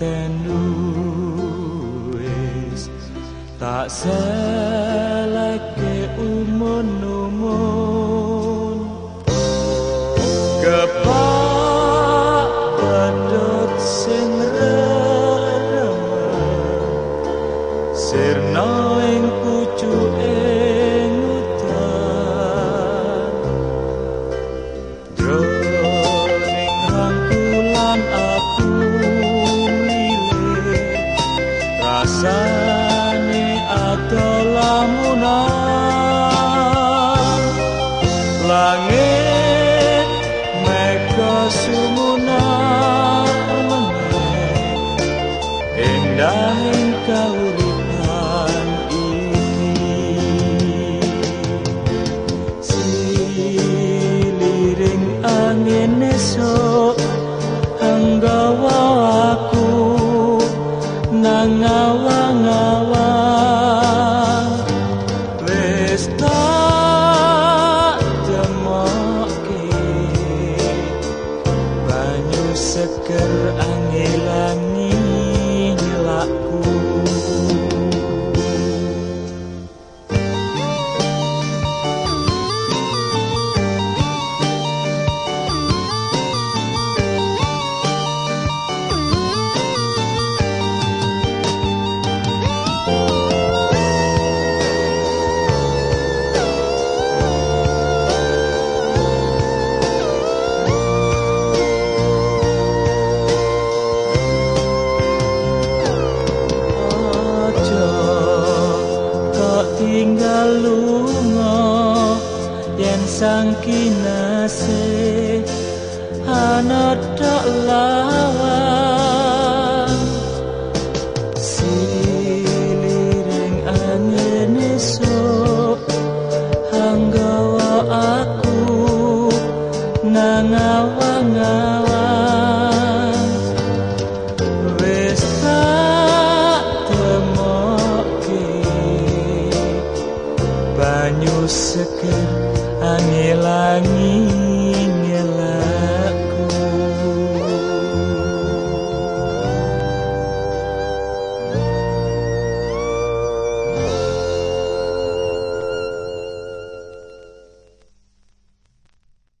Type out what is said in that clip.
tenu wis tak seleke umun umun kepak pedot sing sirna ing pucuke Droning rangkulan aku indah kauripan iki siliring angin esok hanggawa aku nang ngawang-ngawang wis tak demokke banyu seger angelangi sankinase anadak lawang siliring angin esok hanggawa aku nang seger angin langit.